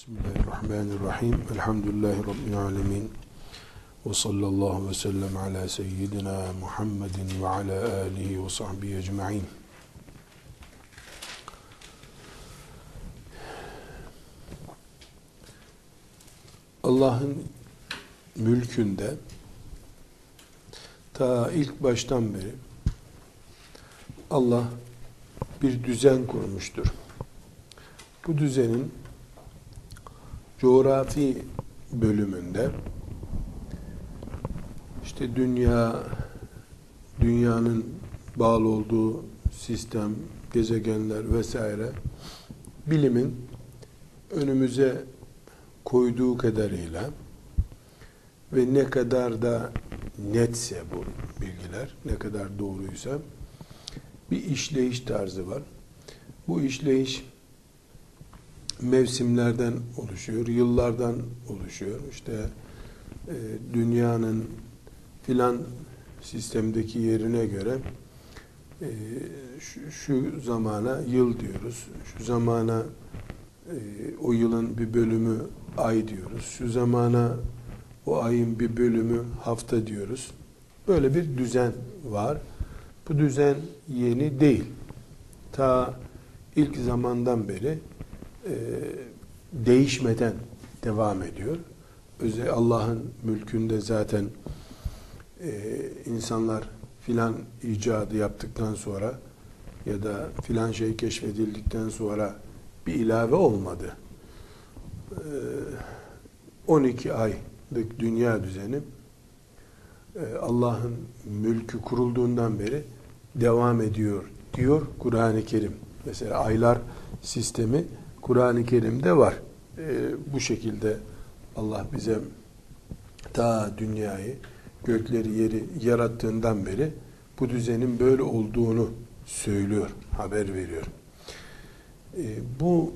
Bismillahirrahmanirrahim. Elhamdülillahi Rabbil alemin. Ve sallallahu ve sellem ala seyyidina Muhammedin ve ala alihi ve sahbihi ecma'in. Allah'ın mülkünde ta ilk baştan beri Allah bir düzen kurmuştur. Bu düzenin coğrafi bölümünde işte dünya dünyanın bağlı olduğu sistem, gezegenler vesaire bilimin önümüze koyduğu kadarıyla ve ne kadar da netse bu bilgiler, ne kadar doğruysa bir işleyiş tarzı var. Bu işleyiş mevsimlerden oluşuyor, yıllardan oluşuyor. İşte e, dünyanın filan sistemdeki yerine göre e, şu, şu zamana yıl diyoruz. Şu zamana e, o yılın bir bölümü ay diyoruz. Şu zamana o ayın bir bölümü hafta diyoruz. Böyle bir düzen var. Bu düzen yeni değil. Ta ilk zamandan beri e, değişmeden devam ediyor. Allah'ın mülkünde zaten e, insanlar filan icadı yaptıktan sonra ya da filan şey keşfedildikten sonra bir ilave olmadı. E, 12 aylık dünya düzeni e, Allah'ın mülkü kurulduğundan beri devam ediyor diyor Kur'an-ı Kerim. Mesela aylar sistemi Kur'an-ı Kerim'de var. E, bu şekilde Allah bize ta dünyayı, gökleri, yeri yarattığından beri bu düzenin böyle olduğunu söylüyor, haber veriyor. E, bu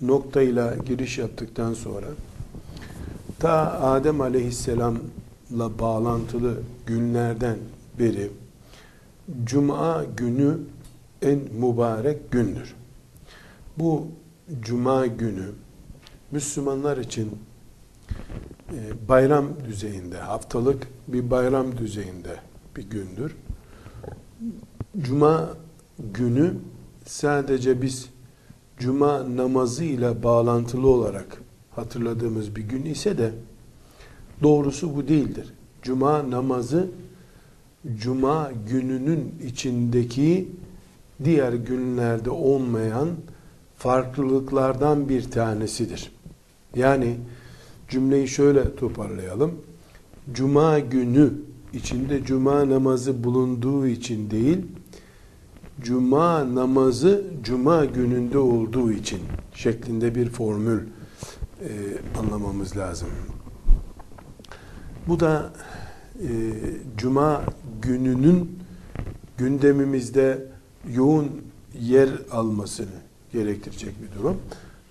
noktayla giriş yaptıktan sonra ta Adem Aleyhisselam'la bağlantılı günlerden beri Cuma günü en mübarek gündür. Bu cuma günü Müslümanlar için e, bayram düzeyinde, haftalık bir bayram düzeyinde bir gündür. Cuma günü sadece biz cuma namazı ile bağlantılı olarak hatırladığımız bir gün ise de doğrusu bu değildir. Cuma namazı cuma gününün içindeki diğer günlerde olmayan farklılıklardan bir tanesidir. Yani cümleyi şöyle toparlayalım. Cuma günü içinde cuma namazı bulunduğu için değil, cuma namazı cuma gününde olduğu için şeklinde bir formül e, anlamamız lazım. Bu da e, cuma gününün gündemimizde yoğun yer almasını gerektirecek bir durum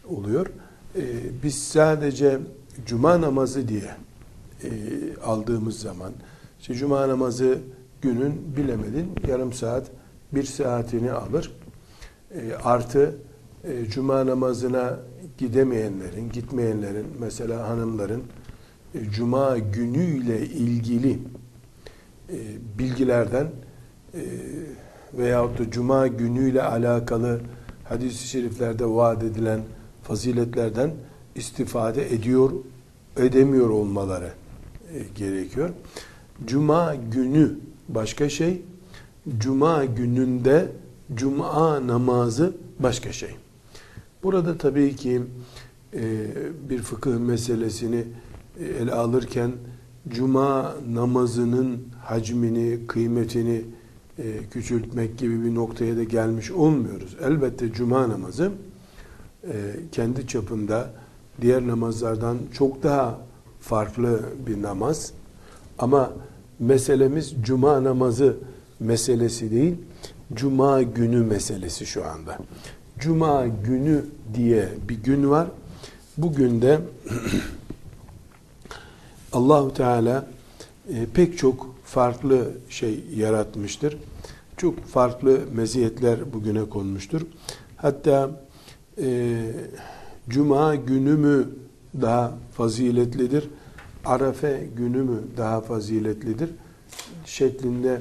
oluyor. Ee, biz sadece cuma namazı diye e, aldığımız zaman işte cuma namazı günün bilemedin yarım saat bir saatini alır. E, artı e, cuma namazına gidemeyenlerin, gitmeyenlerin mesela hanımların e, cuma günüyle ilgili bilgilerden e, veyahut da cuma günüyle alakalı hadis-i şeriflerde vaat edilen faziletlerden istifade ediyor, edemiyor olmaları e, gerekiyor. Cuma günü başka şey, cuma gününde cuma namazı başka şey. Burada tabii ki e, bir fıkıh meselesini e, ele alırken cuma namazının hacmini, kıymetini e, küçültmek gibi bir noktaya da gelmiş olmuyoruz. Elbette cuma namazı e, kendi çapında diğer namazlardan çok daha farklı bir namaz. Ama meselemiz cuma namazı meselesi değil, cuma günü meselesi şu anda. Cuma günü diye bir gün var. Bu günde Allahu Teala e, pek çok farklı şey yaratmıştır. Çok farklı meziyetler bugüne konmuştur. Hatta e, Cuma günü mü daha faziletlidir? Arefe günü mü daha faziletlidir? Şeklinde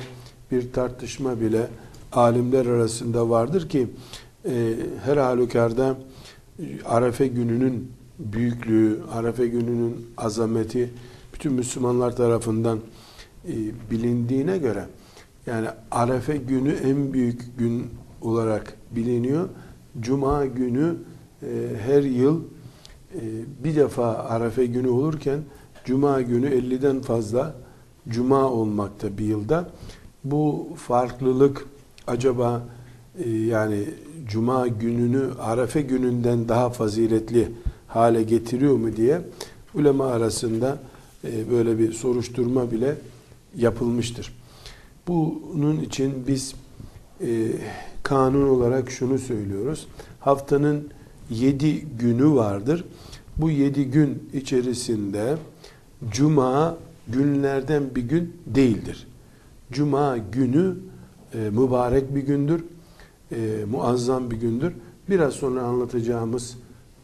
bir tartışma bile alimler arasında vardır ki e, her halükarda Arefe gününün büyüklüğü, Arefe gününün azameti bütün Müslümanlar tarafından e, bilindiğine göre yani Arefe günü en büyük gün olarak biliniyor. Cuma günü e, her yıl e, bir defa Arefe günü olurken Cuma günü 50'den fazla Cuma olmakta bir yılda. Bu farklılık acaba e, yani Cuma gününü Arefe gününden daha faziletli hale getiriyor mu diye ulema arasında e, böyle bir soruşturma bile yapılmıştır. Bunun için biz e, kanun olarak şunu söylüyoruz. Haftanın yedi günü vardır. Bu yedi gün içerisinde Cuma günlerden bir gün değildir. Cuma günü e, mübarek bir gündür. E, muazzam bir gündür. Biraz sonra anlatacağımız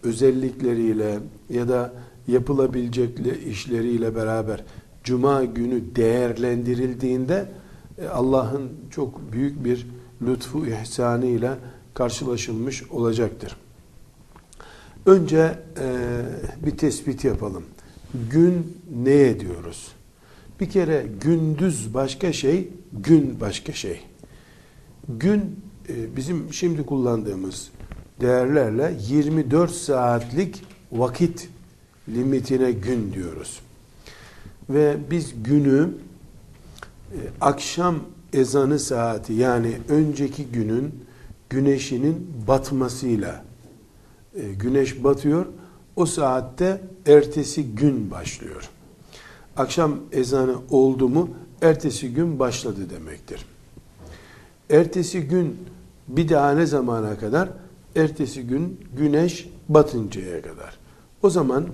özellikleriyle ya da yapılabilecek işleriyle beraber Cuma günü değerlendirildiğinde e, Allah'ın çok büyük bir lütfu ihsanı ile karşılaşılmış olacaktır. Önce e, bir tespit yapalım. Gün ne diyoruz? Bir kere gündüz başka şey, gün başka şey. Gün e, bizim şimdi kullandığımız değerlerle 24 saatlik vakit limitine gün diyoruz. Ve biz günü e, akşam ezanı saati yani önceki günün güneşinin batmasıyla e, güneş batıyor. O saatte ertesi gün başlıyor. Akşam ezanı oldu mu ertesi gün başladı demektir. Ertesi gün bir daha ne zamana kadar? Ertesi gün güneş batıncaya kadar. O zaman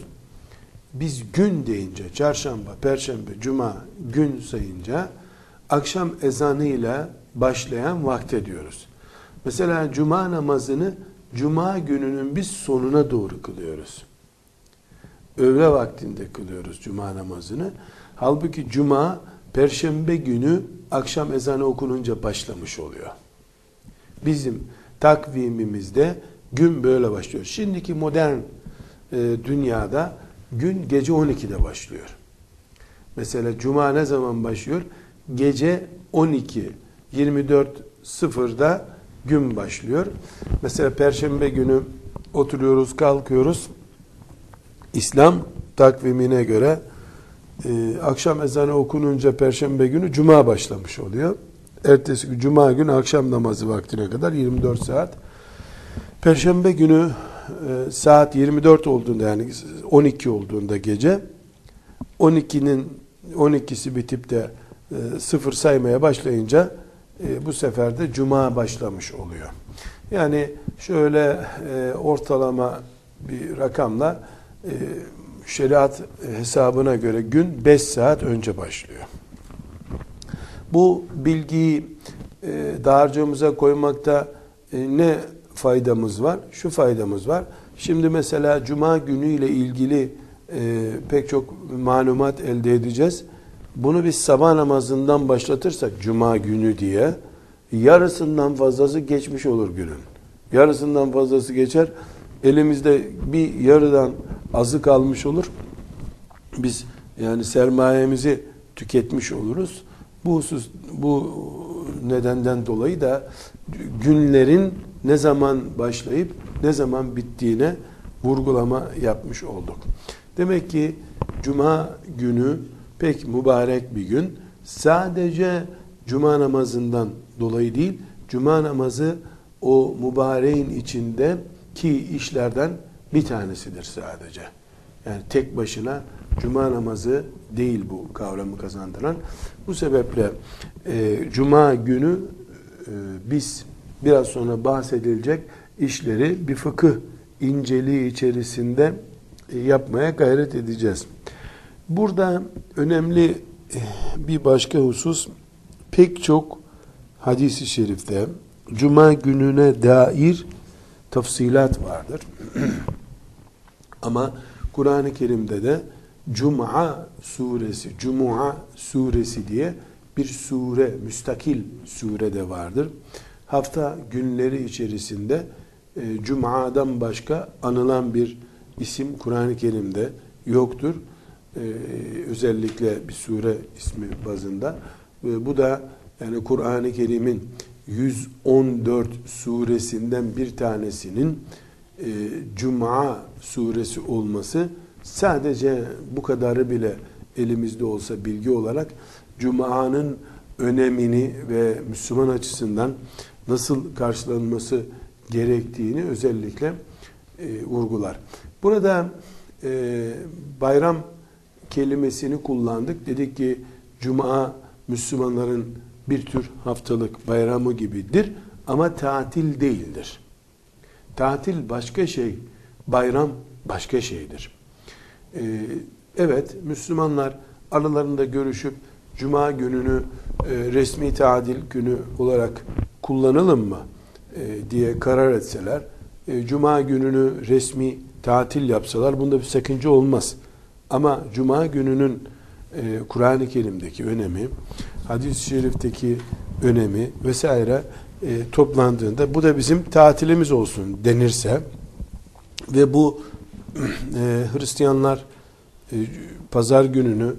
biz gün deyince çarşamba, perşembe, cuma gün sayınca akşam ezanıyla başlayan vakte diyoruz. Mesela cuma namazını cuma gününün biz sonuna doğru kılıyoruz. Öğle vaktinde kılıyoruz cuma namazını. Halbuki cuma perşembe günü akşam ezanı okununca başlamış oluyor. Bizim takvimimizde gün böyle başlıyor. Şimdiki modern e, dünyada gün gece 12'de başlıyor. Mesela cuma ne zaman başlıyor? Gece 12 24.00'da gün başlıyor. Mesela perşembe günü oturuyoruz, kalkıyoruz. İslam takvimine göre e, akşam ezanı okununca perşembe günü cuma başlamış oluyor. Ertesi cuma günü akşam namazı vaktine kadar 24 saat. Perşembe günü e, saat 24 olduğunda yani 12 olduğunda gece 12'nin 12'si bitip de e, sıfır saymaya başlayınca e, bu sefer de cuma başlamış oluyor. Yani şöyle e, ortalama bir rakamla e, şeriat hesabına göre gün 5 saat önce başlıyor. Bu bilgiyi e, dağarcığımıza koymakta ne faydamız var? Şu faydamız var. Şimdi mesela cuma günü ile ilgili e, pek çok malumat elde edeceğiz. Bunu biz sabah namazından başlatırsak cuma günü diye yarısından fazlası geçmiş olur günün. Yarısından fazlası geçer. Elimizde bir yarıdan azı kalmış olur. Biz yani sermayemizi tüketmiş oluruz. Bu husus, bu nedenden dolayı da günlerin ne zaman başlayıp ne zaman bittiğine vurgulama yapmış olduk. Demek ki cuma günü pek mübarek bir gün. Sadece cuma namazından dolayı değil, cuma namazı o mübareğin içinde ki işlerden bir tanesidir sadece. Yani tek başına cuma namazı değil bu kavramı kazandıran. Bu sebeple e, cuma günü e, biz biraz sonra bahsedilecek işleri bir fıkıh inceliği içerisinde e, yapmaya gayret edeceğiz. Burada önemli e, bir başka husus pek çok hadisi şerifte cuma gününe dair tafsilat vardır. Ama Kur'an-ı Kerim'de de Cuma suresi, Cuma suresi diye bir sure, müstakil sure de vardır. Hafta günleri içerisinde e, Cuma'dan başka anılan bir isim Kur'an-ı Kerim'de yoktur. E, özellikle bir sure ismi bazında. E, bu da yani Kur'an-ı Kerim'in 114 suresinden bir tanesinin e, Cuma suresi olması sadece bu kadarı bile elimizde olsa bilgi olarak Cuma'nın önemini ve Müslüman açısından nasıl karşılanması gerektiğini özellikle e, vurgular. Burada e, bayram kelimesini kullandık. Dedik ki Cuma Müslümanların bir tür haftalık bayramı gibidir ama tatil değildir. Tatil başka şey, bayram başka şeydir. Ee, evet, Müslümanlar aralarında görüşüp Cuma gününü resmi tatil günü olarak kullanalım mı e, diye karar etseler, e, Cuma gününü resmi tatil yapsalar bunda bir sakınca olmaz. Ama Cuma gününün e, Kur'an-ı Kerim'deki önemi, hadis-i şerifteki önemi vesaire e, toplandığında bu da bizim tatilimiz olsun denirse ve bu e, Hristiyanlar e, pazar gününü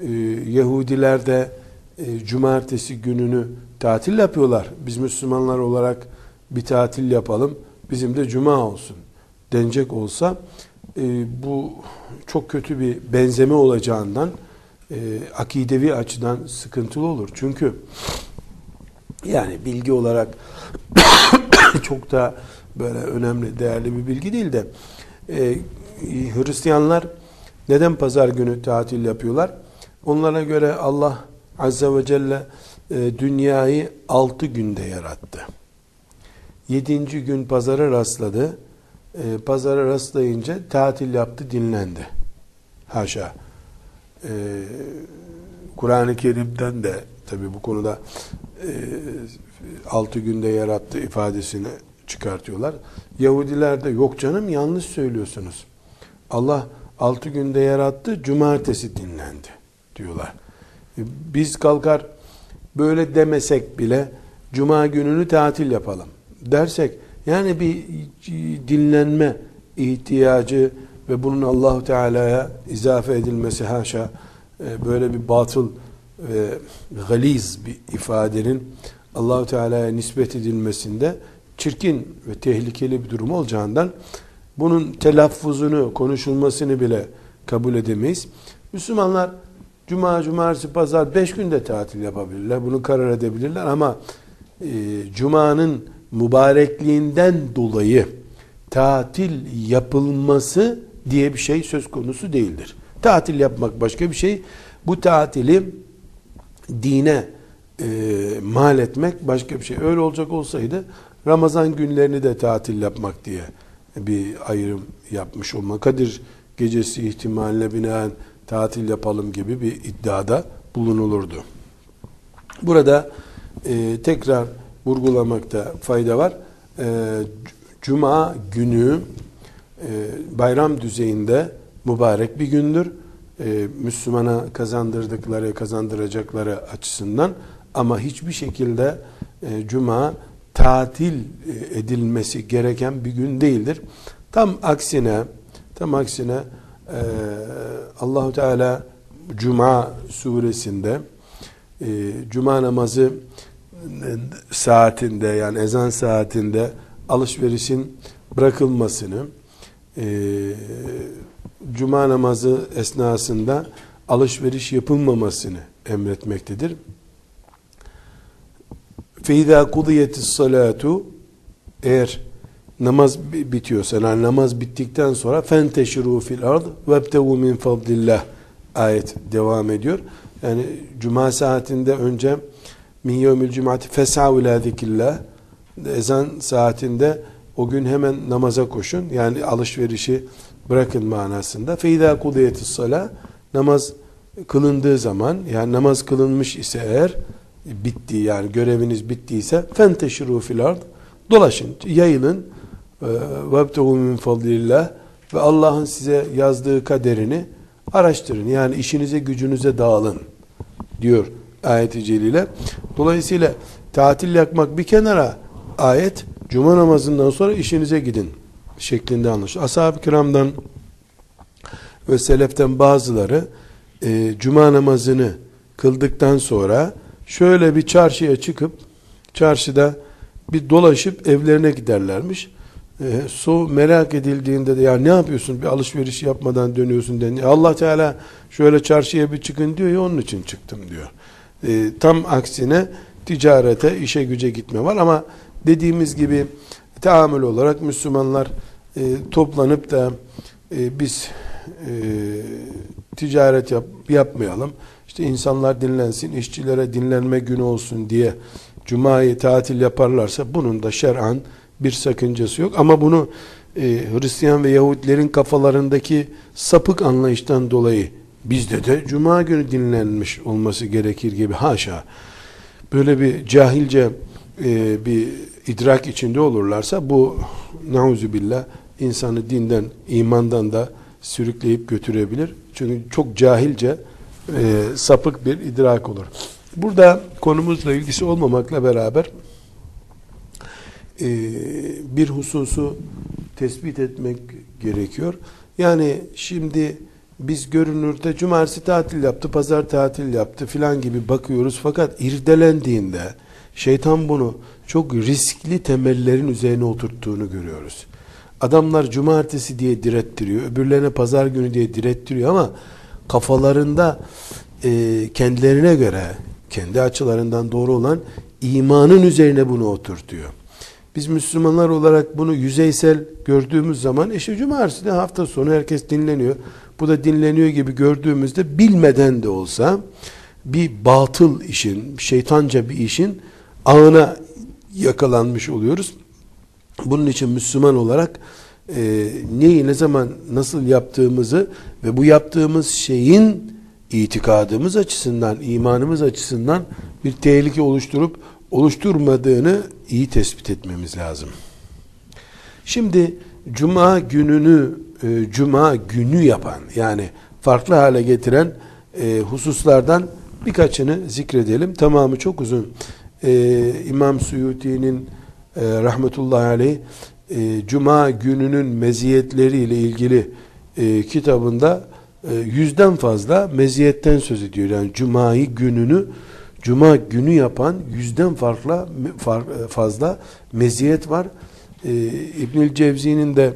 e, Yahudiler de e, cumartesi gününü tatil yapıyorlar. Biz Müslümanlar olarak bir tatil yapalım. Bizim de cuma olsun denecek olsa e, bu çok kötü bir benzeme olacağından e, akidevi açıdan sıkıntılı olur. Çünkü yani bilgi olarak çok da böyle önemli, değerli bir bilgi değil de e, Hristiyanlar neden pazar günü tatil yapıyorlar? Onlara göre Allah Azze ve Celle e, dünyayı altı günde yarattı. Yedinci gün pazara rastladı. E, pazara rastlayınca tatil yaptı, dinlendi. Haşa. E, Kur'an-ı Kerim'den de tabi bu konuda e, altı günde yarattı ifadesini çıkartıyorlar. Yahudiler de yok canım yanlış söylüyorsunuz. Allah altı günde yarattı, cumartesi dinlendi diyorlar. Biz kalkar böyle demesek bile cuma gününü tatil yapalım dersek yani bir dinlenme ihtiyacı ve bunun Allahu Teala'ya izafe edilmesi haşa e, böyle bir batıl ve galiz bir ifadenin Allahu Teala'ya nispet edilmesinde çirkin ve tehlikeli bir durum olacağından bunun telaffuzunu, konuşulmasını bile kabul edemeyiz. Müslümanlar Cuma, Cumartesi, Pazar beş günde tatil yapabilirler. Bunu karar edebilirler ama e, Cuma'nın mübarekliğinden dolayı tatil yapılması diye bir şey söz konusu değildir. Tatil yapmak başka bir şey. Bu tatili dine e, mal etmek başka bir şey. Öyle olacak olsaydı Ramazan günlerini de tatil yapmak diye bir ayrım yapmış olma. Kadir gecesi ihtimaline binaen tatil yapalım gibi bir iddiada bulunulurdu. Burada e, tekrar vurgulamakta fayda var. E, Cuma günü e, bayram düzeyinde mübarek bir gündür. E, Müslümana kazandırdıkları, kazandıracakları açısından ama hiçbir şekilde e, Cuma tatil e, edilmesi gereken bir gün değildir. Tam aksine tam aksine e, Allahu Teala Cuma suresinde e, Cuma namazı saatinde yani ezan saatinde alışverişin bırakılmasını e, Cuma namazı esnasında alışveriş yapılmamasını emretmektedir. فَاِذَا قُضِيَتِ الصَّلَاتُ Eğer namaz bitiyorsa yani namaz bittikten sonra fenteşiru fil ard vebtevu min fadlillah ayet devam ediyor. Yani cuma saatinde önce min yevmil cumati fes'av ila ezan saatinde o gün hemen namaza koşun. Yani alışverişi bırakın manasında. Feyda kudiyetis sala namaz kılındığı zaman yani namaz kılınmış ise eğer bitti yani göreviniz bittiyse fenteşiru fil ard dolaşın, yayılın vebtehu min fadlillah ve Allah'ın size yazdığı kaderini araştırın. Yani işinize gücünüze dağılın diyor ayet-i celile. Dolayısıyla tatil yakmak bir kenara ayet cuma namazından sonra işinize gidin şeklinde anlaşılıyor. Ashab-ı kiramdan ve seleften bazıları e, cuma namazını kıldıktan sonra şöyle bir çarşıya çıkıp çarşıda bir dolaşıp evlerine giderlermiş. E, so merak edildiğinde de ya ne yapıyorsun bir alışveriş yapmadan dönüyorsun den. Allah Teala şöyle çarşıya bir çıkın diyor ya onun için çıktım diyor. E, tam aksine ticarete, işe güce gitme var ama dediğimiz gibi tahammül olarak Müslümanlar e, toplanıp da e, biz e, ticaret yap, yapmayalım. İşte insanlar dinlensin, işçilere dinlenme günü olsun diye Cuma'yı tatil yaparlarsa bunun da şer'an bir sakıncası yok. Ama bunu e, Hristiyan ve Yahudilerin kafalarındaki sapık anlayıştan dolayı bizde de Cuma günü dinlenmiş olması gerekir gibi haşa. Böyle bir cahilce e, bir idrak içinde olurlarsa bu billah insanı dinden, imandan da sürükleyip götürebilir. Çünkü çok cahilce e, sapık bir idrak olur. Burada konumuzla ilgisi olmamakla beraber e, bir hususu tespit etmek gerekiyor. Yani şimdi biz görünürde cumartesi tatil yaptı, pazar tatil yaptı filan gibi bakıyoruz. Fakat irdelendiğinde şeytan bunu çok riskli temellerin üzerine oturttuğunu görüyoruz. Adamlar cumartesi diye direttiriyor, öbürlerine pazar günü diye direttiriyor ama kafalarında e, kendilerine göre, kendi açılarından doğru olan imanın üzerine bunu oturtuyor. Biz Müslümanlar olarak bunu yüzeysel gördüğümüz zaman işte cumartesi de hafta sonu herkes dinleniyor. Bu da dinleniyor gibi gördüğümüzde bilmeden de olsa bir batıl işin, şeytanca bir işin ağına yakalanmış oluyoruz. Bunun için Müslüman olarak e, neyi ne zaman nasıl yaptığımızı ve bu yaptığımız şeyin itikadımız açısından, imanımız açısından bir tehlike oluşturup oluşturmadığını iyi tespit etmemiz lazım. Şimdi cuma gününü e, cuma günü yapan yani farklı hale getiren e, hususlardan birkaçını zikredelim. Tamamı çok uzun. E, İmam Suyuti'nin e, rahmetullahi aleyh e, cuma gününün meziyetleriyle ilgili e, kitabında e, yüzden fazla meziyetten söz ediyor. Yani cumayı gününü cuma günü yapan yüzden farklı fazla meziyet var. E, İbnül Cevzi'nin de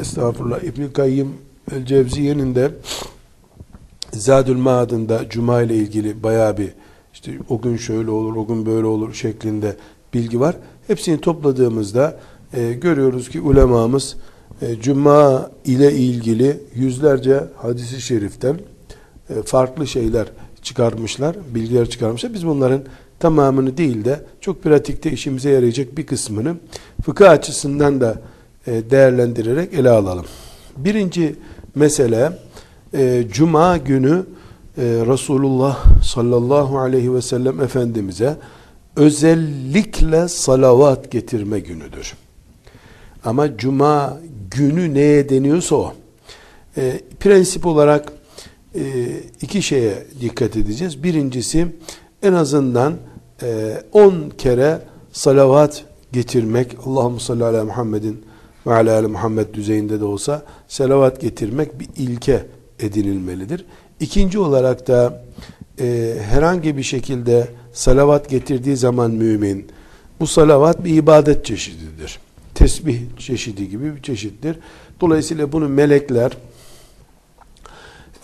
estağfurullah İbnül Kayyim el Cevziye'nin de Zadül Maad'ında cuma ile ilgili bayağı bir işte o gün şöyle olur, o gün böyle olur şeklinde bilgi var. Hepsini topladığımızda e, görüyoruz ki ulemamız e, cuma ile ilgili yüzlerce hadisi şeriften e, farklı şeyler çıkarmışlar, bilgiler çıkarmışlar. Biz bunların tamamını değil de çok pratikte işimize yarayacak bir kısmını fıkıh açısından da e, değerlendirerek ele alalım. Birinci mesele e, Cuma günü e, Resulullah sallallahu aleyhi ve sellem Efendimiz'e özellikle salavat getirme günüdür. Ama Cuma günü neye deniyorsa o. prensip olarak e, iki şeye dikkat edeceğiz. Birincisi en azından 10 e, kere salavat getirmek. Allahu salli ala Muhammedin ve ala ali Muhammed düzeyinde de olsa salavat getirmek bir ilke edinilmelidir. İkinci olarak da e, herhangi bir şekilde salavat getirdiği zaman mümin bu salavat bir ibadet çeşididir. Tesbih çeşidi gibi bir çeşittir. Dolayısıyla bunu melekler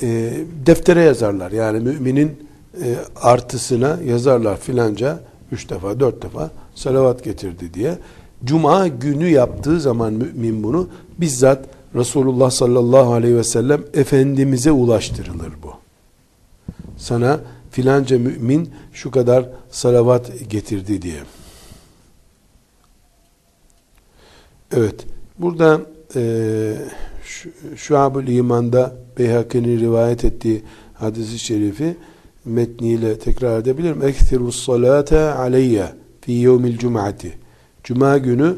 e, deftere yazarlar. Yani müminin e, artısına yazarlar filanca üç defa dört defa salavat getirdi diye. Cuma günü yaptığı zaman mümin bunu bizzat Resulullah sallallahu aleyhi ve sellem Efendimiz'e ulaştırılır bu. Sana filanca mümin şu kadar salavat getirdi diye. Evet. Burada eee Şuab-ül İman'da Beyhaki'nin rivayet ettiği hadisi şerifi metniyle tekrar edebilirim. Ekthirus salate aleyye fi yevmil cum'ati. Cuma günü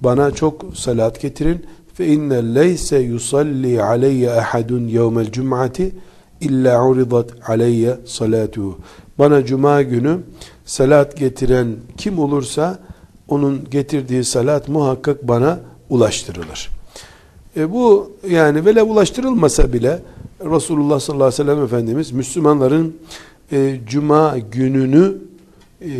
bana çok salat getirin. fe inne leyse yusalli aleyye ahadun yevmel cum'ati illa uridat aleyye salatuhu. Bana cuma günü salat getiren kim olursa onun getirdiği salat muhakkak bana ulaştırılır. E bu yani böyle ulaştırılmasa bile Resulullah sallallahu aleyhi ve sellem Efendimiz Müslümanların e, cuma gününü e,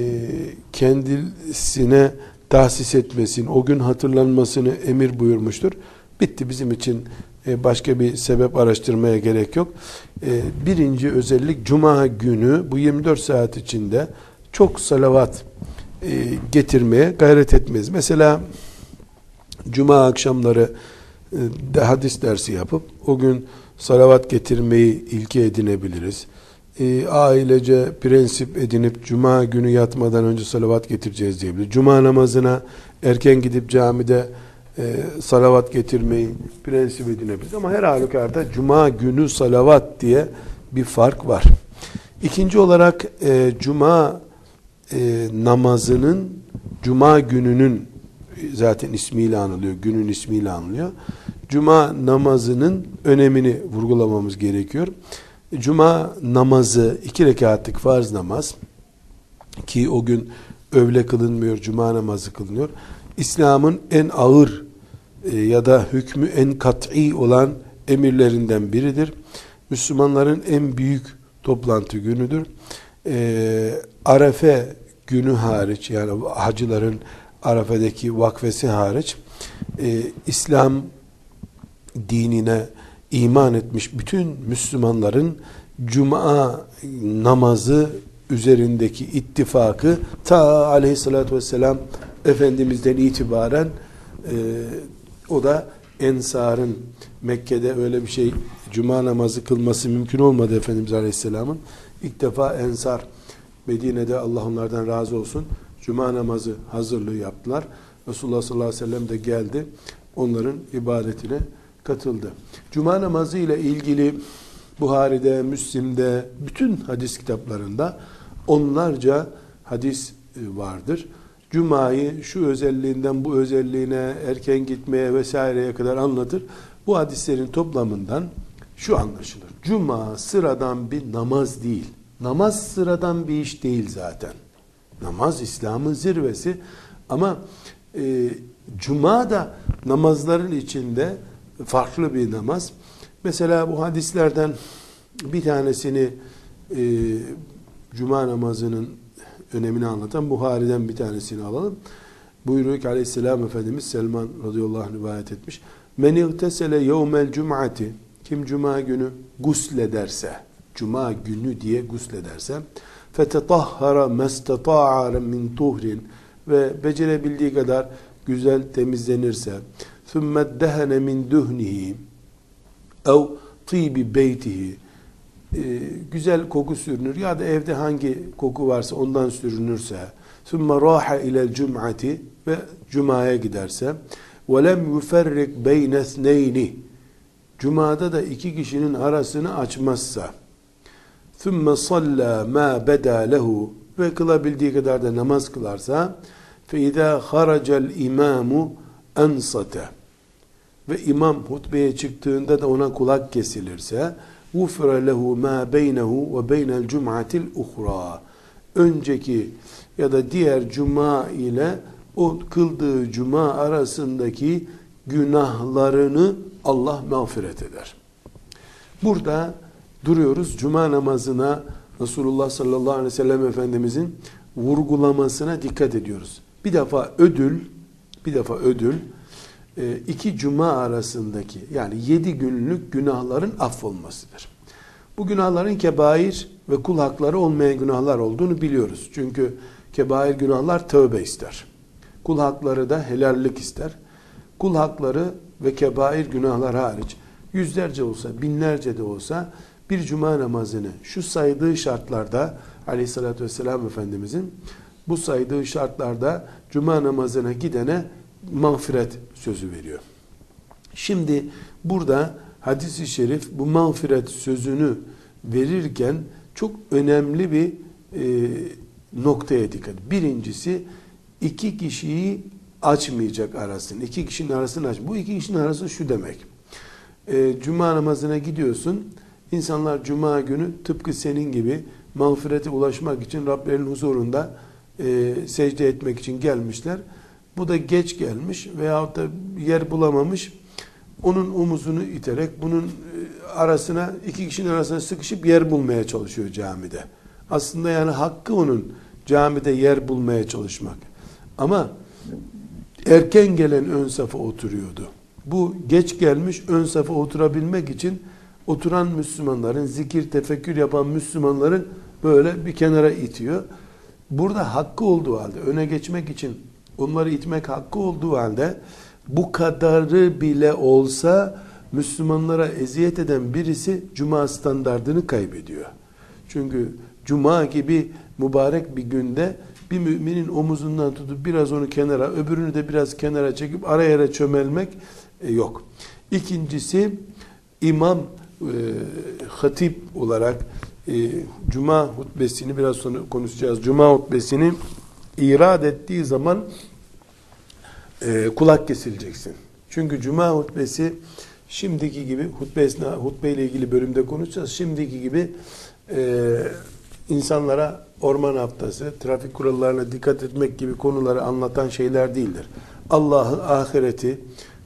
kendisine tahsis etmesini, o gün hatırlanmasını emir buyurmuştur. Bitti bizim için e, başka bir sebep araştırmaya gerek yok. E, birinci özellik cuma günü bu 24 saat içinde çok salavat e, getirmeye gayret etmez. Mesela cuma akşamları de hadis dersi yapıp o gün salavat getirmeyi ilke edinebiliriz. ailece prensip edinip cuma günü yatmadan önce salavat getireceğiz diyebiliriz. Cuma namazına erken gidip camide e, salavat getirmeyi prensip edinebiliriz. Ama her halükarda cuma günü salavat diye bir fark var. İkinci olarak e, cuma e, namazının cuma gününün zaten ismiyle anılıyor, günün ismiyle anılıyor. Cuma namazının önemini vurgulamamız gerekiyor. Cuma namazı iki rekatlık farz namaz ki o gün övle kılınmıyor, cuma namazı kılınıyor. İslam'ın en ağır e, ya da hükmü en kat'i olan emirlerinden biridir. Müslümanların en büyük toplantı günüdür. E, Arefe günü hariç yani hacıların Arafe'deki vakfesi hariç e, İslam dinine iman etmiş bütün Müslümanların Cuma namazı üzerindeki ittifakı ta aleyhissalatü vesselam Efendimiz'den itibaren e, o da Ensar'ın Mekke'de öyle bir şey Cuma namazı kılması mümkün olmadı Efendimiz Aleyhisselam'ın. İlk defa Ensar Medine'de Allah onlardan razı olsun Cuma namazı hazırlığı yaptılar. Resulullah sallallahu aleyhi ve sellem de geldi. Onların ibadetine katıldı. Cuma namazı ile ilgili Buhari'de, Müslim'de, bütün hadis kitaplarında onlarca hadis e, vardır. Cuma'yı şu özelliğinden bu özelliğine erken gitmeye vesaireye kadar anlatır. Bu hadislerin toplamından şu anlaşılır. Cuma sıradan bir namaz değil. Namaz sıradan bir iş değil zaten. Namaz İslam'ın zirvesi ama e, Cuma da namazların içinde farklı bir namaz. Mesela bu hadislerden bir tanesini e, Cuma namazının önemini anlatan Buhari'den bir tanesini alalım. Buyuruyor ki aleyhisselam Efendimiz Selman radıyallahu anh rivayet etmiş. Men igtesele yevmel cum'ati kim cuma günü guslederse cuma günü diye guslederse fetetahhara mestata'a min tuhrin ve becerebildiği kadar güzel temizlenirse ثُمَّ dehene min duhnihi ev tibi beytihi e, güzel koku sürünür ya da evde hangi koku varsa ondan sürünürse ثُمَّ رَاحَ اِلَى الْجُمْعَةِ ve Cuma'ya giderse وَلَمْ يُفَرِّقْ بَيْنَ اثْنَيْنِ Cuma'da da iki kişinin arasını açmazsa ثُمَّ صَلَّى مَا بَدَى لَهُ ve kılabildiği kadar da namaz kılarsa فَاِذَا خَرَجَ الْاِمَامُ اَنْصَتَ ve imam hutbeye çıktığında da ona kulak kesilirse غُفْرَ لَهُ مَا بَيْنَهُ وَبَيْنَ الْجُمْعَةِ الْاُخْرَى Önceki ya da diğer cuma ile o kıldığı cuma arasındaki günahlarını Allah mağfiret eder. Burada duruyoruz. Cuma namazına Resulullah sallallahu aleyhi ve sellem Efendimizin vurgulamasına dikkat ediyoruz. Bir defa ödül, bir defa ödül, e, iki cuma arasındaki yani yedi günlük günahların affolmasıdır. Bu günahların kebair ve kul hakları olmayan günahlar olduğunu biliyoruz. Çünkü kebair günahlar tövbe ister. Kul hakları da helallik ister. Kul hakları ve kebair günahlar hariç yüzlerce olsa, binlerce de olsa bir cuma namazını şu saydığı şartlarda aleyhissalatü vesselam Efendimizin bu saydığı şartlarda cuma namazına gidene mağfiret sözü veriyor. Şimdi burada hadis-i şerif bu mağfiret sözünü verirken çok önemli bir e, noktaya dikkat. Birincisi iki kişiyi açmayacak arasını. İki kişinin arasını aç. Bu iki kişinin arası şu demek. E, cuma namazına gidiyorsun. İnsanlar cuma günü tıpkı senin gibi mağfirete ulaşmak için Rablerinin huzurunda e, secde etmek için gelmişler. Bu da geç gelmiş veyahut da yer bulamamış. Onun omuzunu iterek bunun e, arasına iki kişinin arasına sıkışıp yer bulmaya çalışıyor camide. Aslında yani hakkı onun camide yer bulmaya çalışmak. Ama erken gelen ön safa oturuyordu. Bu geç gelmiş ön safa oturabilmek için oturan Müslümanların, zikir, tefekkür yapan Müslümanların böyle bir kenara itiyor. Burada hakkı olduğu halde, öne geçmek için onları itmek hakkı olduğu halde bu kadarı bile olsa Müslümanlara eziyet eden birisi cuma standardını kaybediyor. Çünkü cuma gibi mübarek bir günde bir müminin omuzundan tutup biraz onu kenara, öbürünü de biraz kenara çekip ara yere çömelmek e, yok. İkincisi imam e, hatip olarak e, cuma hutbesini biraz sonra konuşacağız. Cuma hutbesini irad ettiği zaman e, kulak kesileceksin. Çünkü cuma hutbesi şimdiki gibi hutbe esna, hutbe ile ilgili bölümde konuşacağız. Şimdiki gibi e, insanlara orman haftası, trafik kurallarına dikkat etmek gibi konuları anlatan şeyler değildir. Allah'ı, ahireti,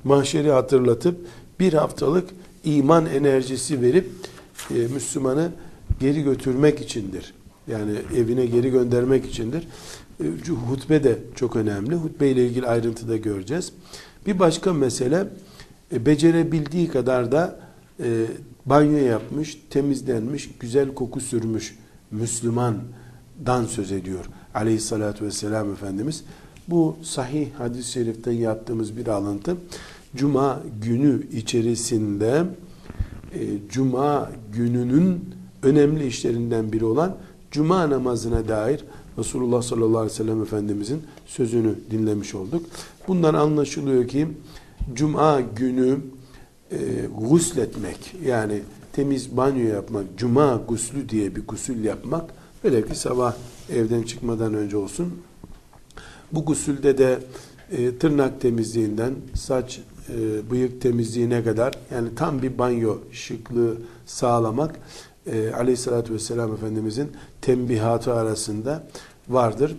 mahşeri hatırlatıp bir haftalık iman enerjisi verip e, Müslümanı geri götürmek içindir. Yani evine geri göndermek içindir. E, hutbe de çok önemli. Hutbe ile ilgili ayrıntıda göreceğiz. Bir başka mesele e, becerebildiği kadar da e, banyo yapmış, temizlenmiş, güzel koku sürmüş Müslümandan söz ediyor. Aleyhissalatü vesselam Efendimiz. Bu sahih hadis-i şeriften yaptığımız bir alıntı. Cuma günü içerisinde Cuma gününün önemli işlerinden biri olan Cuma namazına dair Resulullah sallallahu aleyhi ve sellem Efendimizin sözünü dinlemiş olduk. Bundan anlaşılıyor ki Cuma günü e, gusletmek yani temiz banyo yapmak, cuma guslü diye bir gusül yapmak böyle ki sabah evden çıkmadan önce olsun. Bu gusülde de e, tırnak temizliğinden saç e, bıyık temizliğine kadar yani tam bir banyo şıklığı sağlamak e, aleyhissalatü vesselam Efendimizin tembihatı arasında vardır.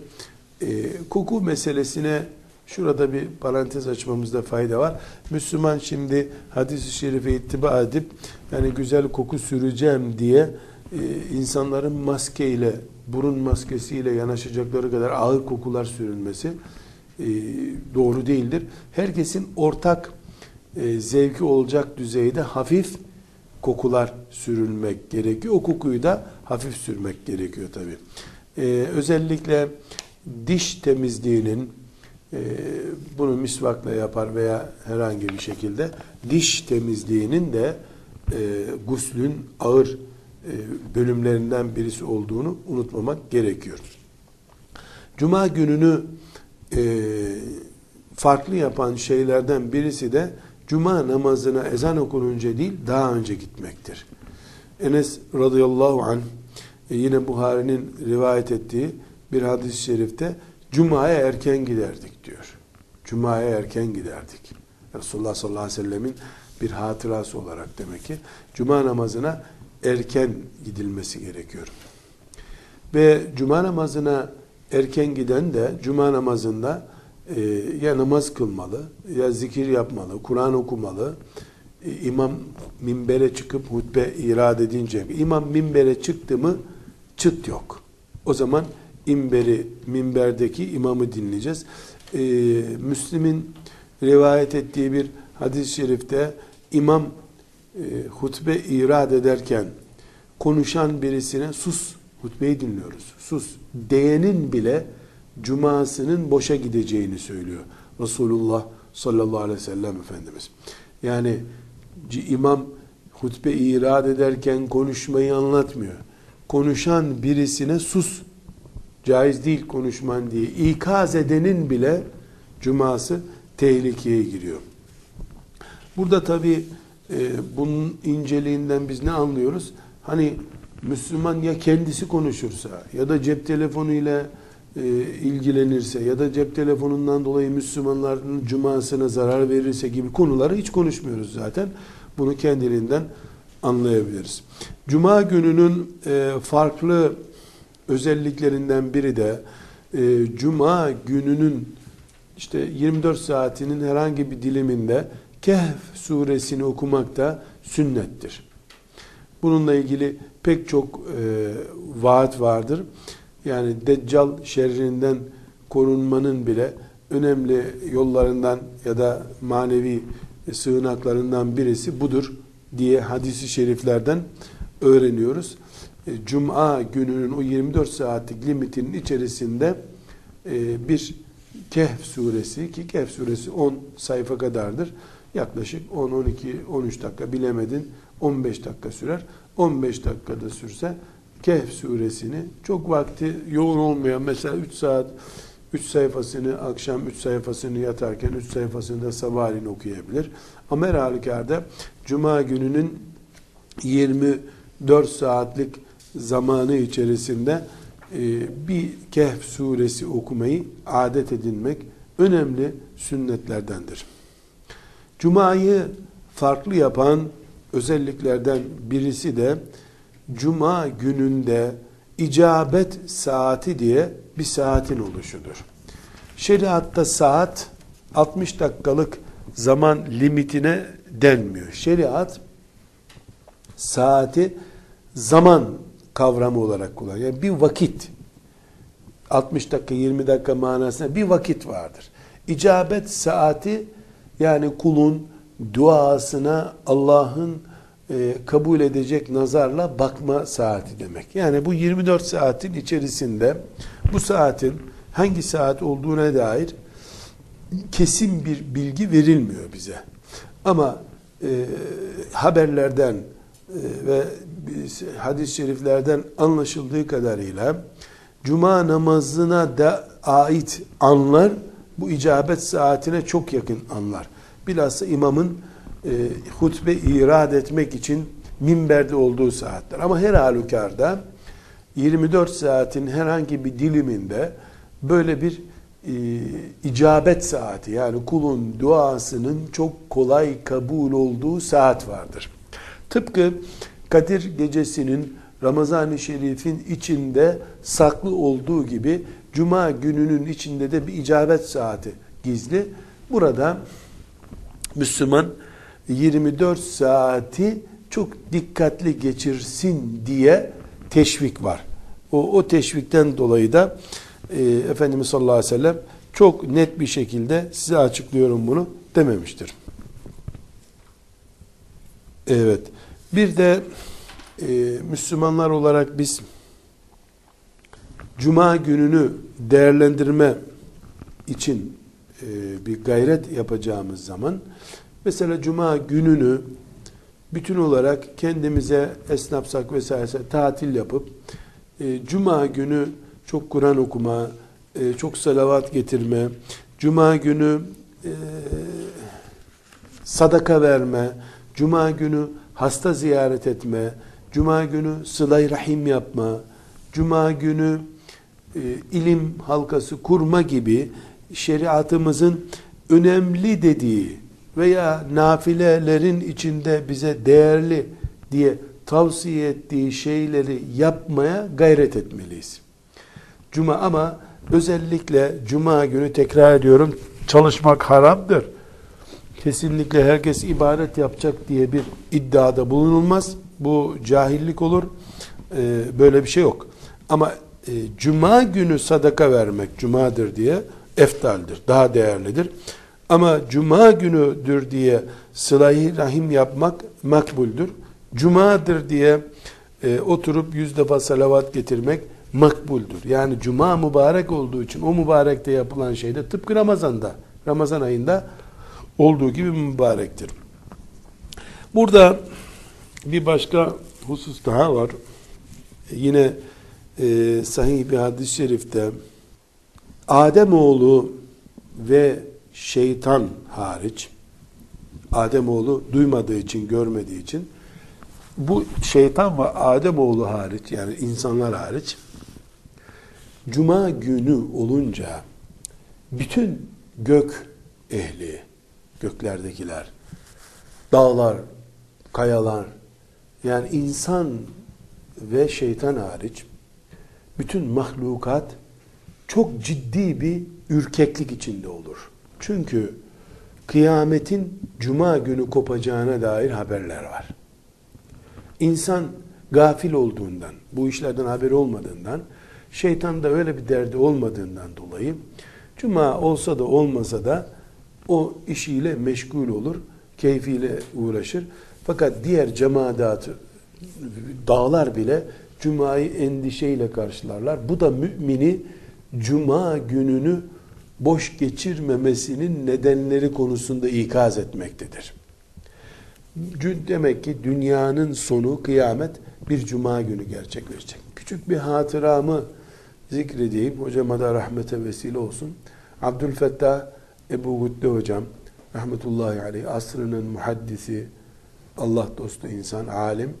E, koku meselesine şurada bir parantez açmamızda fayda var. Müslüman şimdi hadis-i şerife ittiba edip yani güzel koku süreceğim diye e, insanların maskeyle burun maskesiyle yanaşacakları kadar ağır kokular sürülmesi e, doğru değildir. Herkesin ortak e, zevki olacak düzeyde hafif kokular sürülmek gerekiyor. O kokuyu da hafif sürmek gerekiyor tabi. Ee, özellikle diş temizliğinin e, bunu misvakla yapar veya herhangi bir şekilde diş temizliğinin de e, guslün ağır e, bölümlerinden birisi olduğunu unutmamak gerekiyor. Cuma gününü e, farklı yapan şeylerden birisi de cuma namazına ezan okununca değil daha önce gitmektir. Enes radıyallahu anh e, yine Buhari'nin rivayet ettiği bir hadis-i şerifte cumaya erken giderdik diyor. Cumaya erken giderdik. Resulullah sallallahu aleyhi ve sellemin bir hatırası olarak demek ki cuma namazına erken gidilmesi gerekiyor. Ve cuma namazına erken giden de cuma namazında e, ya namaz kılmalı, ya zikir yapmalı, Kur'an okumalı. E, imam minbere çıkıp hutbe irad edince, imam minbere çıktı mı çıt yok. O zaman imberi, minberdeki imamı dinleyeceğiz. E, Müslim'in rivayet ettiği bir hadis-i şerifte imam e, hutbe irad ederken konuşan birisine sus hutbeyi dinliyoruz. Sus diyenin bile cumasının boşa gideceğini söylüyor. Resulullah sallallahu aleyhi ve sellem Efendimiz. Yani imam hutbe irad ederken konuşmayı anlatmıyor. Konuşan birisine sus, caiz değil konuşman diye ikaz edenin bile cuması tehlikeye giriyor. Burada tabi e, bunun inceliğinden biz ne anlıyoruz? Hani Müslüman ya kendisi konuşursa ya da cep telefonuyla e, ilgilenirse ya da cep telefonundan dolayı Müslümanların cumasına zarar verirse gibi konuları hiç konuşmuyoruz zaten. Bunu kendiliğinden anlayabiliriz. Cuma gününün e, farklı özelliklerinden biri de e, Cuma gününün işte 24 saatinin herhangi bir diliminde Kehf suresini okumak da sünnettir. Bununla ilgili pek çok e, vaat vardır. Yani Deccal şerrinden korunmanın bile önemli yollarından ya da manevi sığınaklarından birisi budur diye hadisi şeriflerden öğreniyoruz. E, Cuma gününün o 24 saatlik limitinin içerisinde e, bir Kehf suresi ki Kehf suresi 10 sayfa kadardır. Yaklaşık 10, 12, 13 dakika bilemedin 15 dakika sürer. 15 dakikada sürse Kehf suresini çok vakti yoğun olmayan mesela 3 saat 3 sayfasını akşam 3 sayfasını yatarken 3 sayfasını da sabahleyin okuyabilir. Ama her halükarda Cuma gününün 24 saatlik zamanı içerisinde e, bir Kehf suresi okumayı adet edinmek önemli sünnetlerdendir. Cuma'yı farklı yapan özelliklerden birisi de Cuma gününde icabet saati diye bir saatin oluşudur. Şeriatta saat 60 dakikalık zaman limitine denmiyor. Şeriat saati zaman kavramı olarak kullanıyor. Yani bir vakit 60 dakika 20 dakika manasında bir vakit vardır. İcabet saati yani kulun duasına Allah'ın e, kabul edecek nazarla bakma saati demek. Yani bu 24 saatin içerisinde bu saatin hangi saat olduğuna dair kesin bir bilgi verilmiyor bize. Ama e, haberlerden e, ve hadis-i şeriflerden anlaşıldığı kadarıyla cuma namazına da ait anlar bu icabet saatine çok yakın anlar. Bilhassa imamın e, hutbe irad etmek için minberde olduğu saatler. Ama her halükarda 24 saatin herhangi bir diliminde böyle bir e, icabet saati yani kulun duasının çok kolay kabul olduğu saat vardır. Tıpkı Kadir gecesinin Ramazan-ı Şerif'in içinde saklı olduğu gibi Cuma gününün içinde de bir icabet saati gizli. Burada Müslüman 24 saati çok dikkatli geçirsin diye teşvik var. O, o teşvikten dolayı da e, Efendimiz sallallahu aleyhi ve sellem çok net bir şekilde size açıklıyorum bunu dememiştir. Evet. Bir de e, Müslümanlar olarak biz Cuma gününü değerlendirme için e, bir gayret yapacağımız zaman mesela Cuma gününü bütün olarak kendimize esnafsak vesaire tatil yapıp e, Cuma günü çok Kur'an okuma, e, çok salavat getirme, Cuma günü e, sadaka verme, Cuma günü hasta ziyaret etme, Cuma günü sıla rahim yapma, Cuma günü e, ilim halkası kurma gibi şeriatımızın önemli dediği veya nafilelerin içinde bize değerli diye tavsiye ettiği şeyleri yapmaya gayret etmeliyiz. Cuma ama özellikle cuma günü tekrar ediyorum çalışmak haramdır. Kesinlikle herkes ibadet yapacak diye bir iddiada bulunulmaz. Bu cahillik olur. Ee, böyle bir şey yok. Ama e, cuma günü sadaka vermek cumadır diye eftaldir, daha değerlidir. Ama cuma günüdür diye sılayı rahim yapmak makbuldür. Cumadır diye e, oturup yüz defa salavat getirmek makbuldür. Yani cuma mübarek olduğu için o mübarekte yapılan şey de tıpkı Ramazan'da, Ramazan ayında olduğu gibi mübarektir. Burada bir başka husus daha var. Yine e, sahih bir hadis-i şerifte Ademoğlu ve şeytan hariç Ademoğlu duymadığı için, görmediği için bu şeytan ve Ademoğlu hariç yani insanlar hariç Cuma günü olunca bütün gök ehli, göklerdekiler, dağlar, kayalar, yani insan ve şeytan hariç bütün mahlukat çok ciddi bir ürkeklik içinde olur. Çünkü kıyametin cuma günü kopacağına dair haberler var. İnsan gafil olduğundan, bu işlerden haberi olmadığından, şeytan da öyle bir derdi olmadığından dolayı cuma olsa da olmasa da o işiyle meşgul olur, keyfiyle uğraşır. Fakat diğer cemaatı, dağlar bile cumayı endişeyle karşılarlar. Bu da mümini cuma gününü boş geçirmemesinin nedenleri konusunda ikaz etmektedir. Demek ki dünyanın sonu kıyamet bir cuma günü gerçekleşecek. Küçük bir hatıramı zikredeyim. Hocama da rahmete vesile olsun. Abdülfettah Ebu Gütte hocam rahmetullahi aleyh asrının muhaddisi Allah dostu insan, alim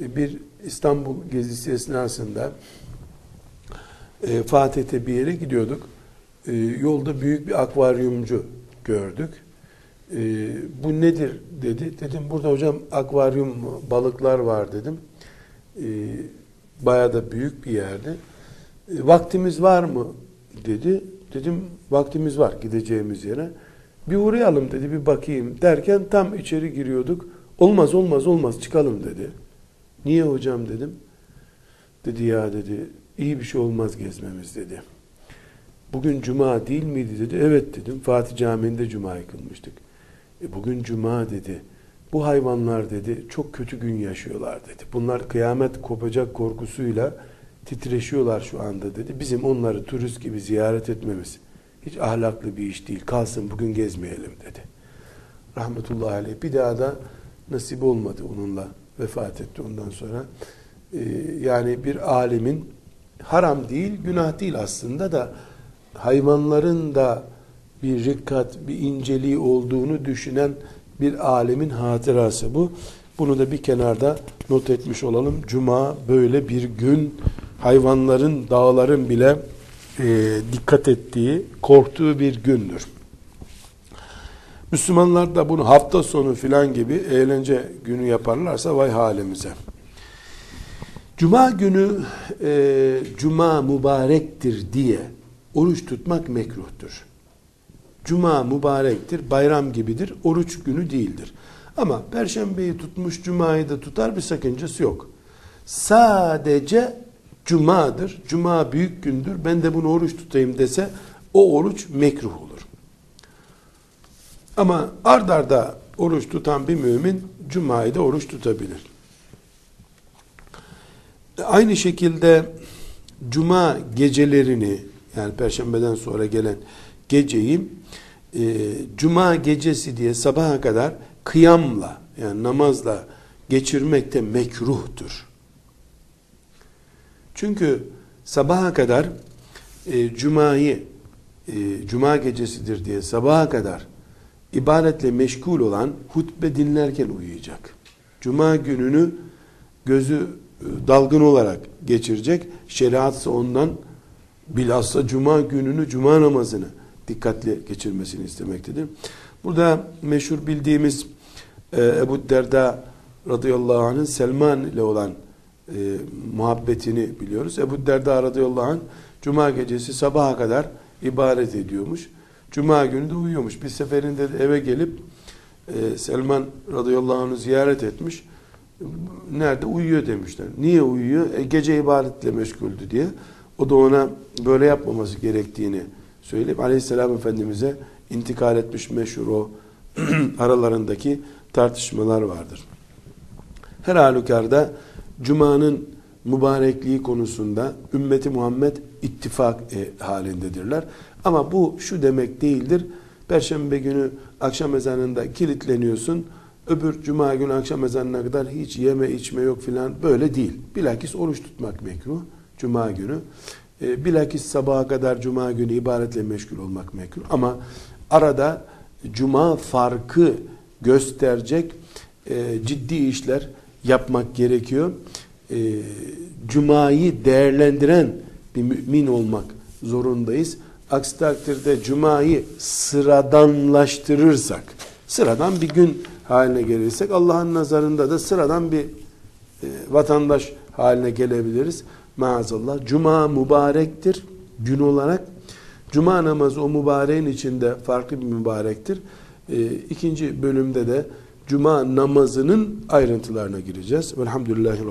bir İstanbul gezisi esnasında e, Fatih'te bir yere gidiyorduk. E, yolda büyük bir akvaryumcu gördük. E, bu nedir dedi. Dedim burada hocam akvaryum balıklar var dedim. E, Baya da büyük bir yerde. E, vaktimiz var mı dedi. Dedim vaktimiz var gideceğimiz yere. Bir uğrayalım dedi bir bakayım derken tam içeri giriyorduk. Olmaz olmaz olmaz çıkalım dedi. Niye hocam dedim. Dedi ya dedi iyi bir şey olmaz gezmemiz dedi. Bugün cuma değil miydi dedi. Evet dedim. Fatih Camii'nde cuma kılmıştık. E bugün cuma dedi. Bu hayvanlar dedi çok kötü gün yaşıyorlar dedi. Bunlar kıyamet kopacak korkusuyla titreşiyorlar şu anda dedi. Bizim onları turist gibi ziyaret etmemiz hiç ahlaklı bir iş değil. Kalsın bugün gezmeyelim dedi. Rahmetullahi aleyh. Bir daha da nasip olmadı onunla vefat etti ondan sonra. Ee, yani bir alimin haram değil, günah değil aslında da hayvanların da bir rikkat, bir inceliği olduğunu düşünen bir alimin hatırası bu. Bunu da bir kenarda not etmiş olalım. Cuma böyle bir gün hayvanların, dağların bile e, dikkat ettiği, korktuğu bir gündür. Müslümanlar da bunu hafta sonu filan gibi eğlence günü yaparlarsa vay halimize. Cuma günü e, cuma mübarektir diye oruç tutmak mekruhtur. Cuma mübarektir, bayram gibidir, oruç günü değildir. Ama perşembeyi tutmuş cumayı da tutar bir sakıncası yok. Sadece cumadır, cuma büyük gündür, ben de bunu oruç tutayım dese o oruç mekruh olur. Ama ard arda oruç tutan bir mümin cumayı da oruç tutabilir. Aynı şekilde cuma gecelerini yani perşembeden sonra gelen geceyi e, cuma gecesi diye sabaha kadar kıyamla yani namazla geçirmek de mekruhtur. Çünkü sabaha kadar e, cumayı e, cuma gecesidir diye sabaha kadar ibadetle meşgul olan hutbe dinlerken uyuyacak. Cuma gününü gözü e, dalgın olarak geçirecek. Şeriatsa ondan bilhassa cuma gününü, cuma namazını dikkatli geçirmesini istemektedir. Burada meşhur bildiğimiz e, Ebu Derda radıyallahu anh'ın Selman ile olan e, muhabbetini biliyoruz. Ebu Derda radıyallahu anh cuma gecesi sabaha kadar ibadet ediyormuş. Cuma günü de uyuyormuş. Bir seferinde de eve gelip e, Selman radıyallahu anh'ı ziyaret etmiş. Nerede? Uyuyor demişler. Niye uyuyor? E, gece ibadetle meşguldü diye. O da ona böyle yapmaması gerektiğini söyleyip aleyhisselam efendimize intikal etmiş meşhur o aralarındaki tartışmalar vardır. Her halükarda Cuma'nın mübarekliği konusunda ümmeti Muhammed ittifak e, halindedirler. Ama bu şu demek değildir. Perşembe günü akşam ezanında kilitleniyorsun. Öbür cuma günü akşam ezanına kadar hiç yeme içme yok filan böyle değil. Bilakis oruç tutmak mekruh. Cuma günü. E, bilakis sabaha kadar cuma günü ibadetle meşgul olmak mekruh. Ama arada cuma farkı gösterecek e, ciddi işler yapmak gerekiyor. E, cumayı değerlendiren bir mümin olmak zorundayız. Aksi takdirde cumayı sıradanlaştırırsak, sıradan bir gün haline gelirsek Allah'ın nazarında da sıradan bir e, vatandaş haline gelebiliriz. Maazallah. Cuma mübarektir gün olarak. Cuma namazı o mübareğin içinde farklı bir mübarektir. E, ikinci bölümde de Cuma namazının ayrıntılarına gireceğiz. Velhamdülillahi